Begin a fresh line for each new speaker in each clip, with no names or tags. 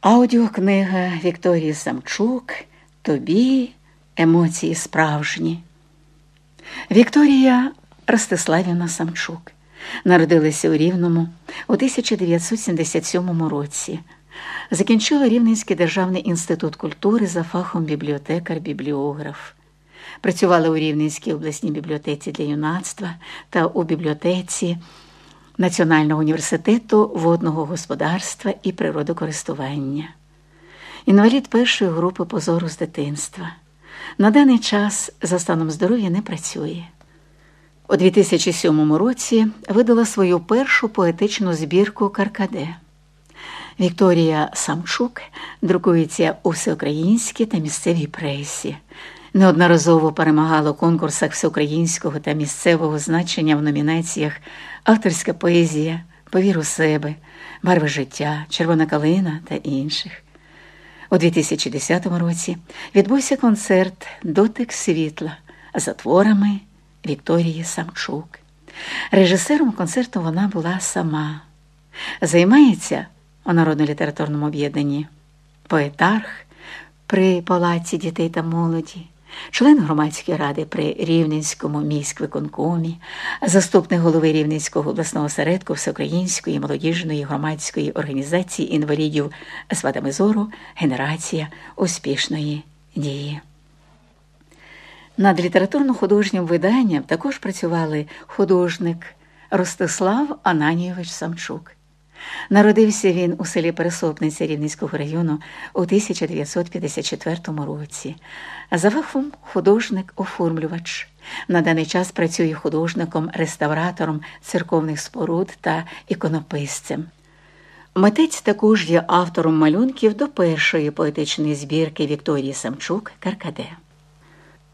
Аудіокнига Вікторії Самчук Тобі емоції справжні. Вікторія Ростиславівна Самчук народилася у Рівному у 1977 році. Закінчила Рівненський державний інститут культури за фахом бібліотекар-бібліограф. Працювала у Рівненській обласній бібліотеці для юнацтва та у бібліотеці Національного університету водного господарства і природокористування. Інвалід першої групи позору з дитинства. На даний час за станом здоров'я не працює. У 2007 році видала свою першу поетичну збірку Каркаде. Вікторія Самчук друкується у всеукраїнській та місцевій пресі. Неодноразово перемагала у конкурсах всеукраїнського та місцевого значення в номінаціях Авторська поезія, Повір у себе, Барви життя, Червона калина та інших. У 2010 році відбувся концерт Дотик світла за творами Вікторії Самчук. Режисером концерту вона була сама. Займається у народно-літературному об'єднанні поетарх при Палаці дітей та молоді член громадської ради при Рівненському міськвиконкомі, заступник голови Рівненського обласного осередку Всеукраїнської молодіжної громадської організації інвалідів з вадами зору Генерація успішної дії. Над літературно-художнім виданням також працювали художник Ростислав Ананійович Самчук. Народився він у селі Пересопниця Рівненського району у 1954 році. За фахом художник-оформлювач. На даний час працює художником-реставратором церковних споруд та іконописцем. Митець також є автором малюнків до першої поетичної збірки Вікторії Самчук Каркаде.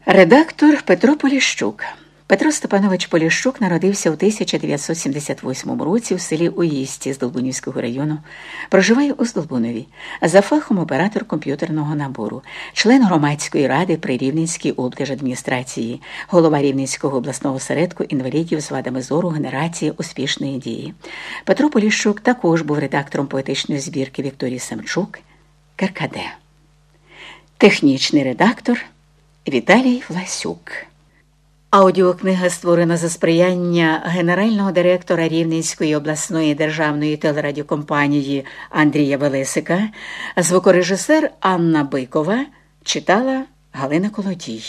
Редактор Петро Поліщук Петро Степанович Поліщук народився у 1978 році у селі Уїсті з Долбунівського району. Проживає у Здолбунові. За фахом оператор комп'ютерного набору, член громадської ради при Рівненській облдержадміністрації, голова Рівненського обласного осередку інвалідів з вадами зору генерації успішної дії. Петро Поліщук також був редактором поетичної збірки Вікторії Самчук Каркаде. Технічний редактор Віталій Власюк. Аудіокнига створена за сприяння генерального директора Рівненської обласної державної телерадіокомпанії Андрія Велесика, звукорежисер Анна Бикова читала Галина Колодій.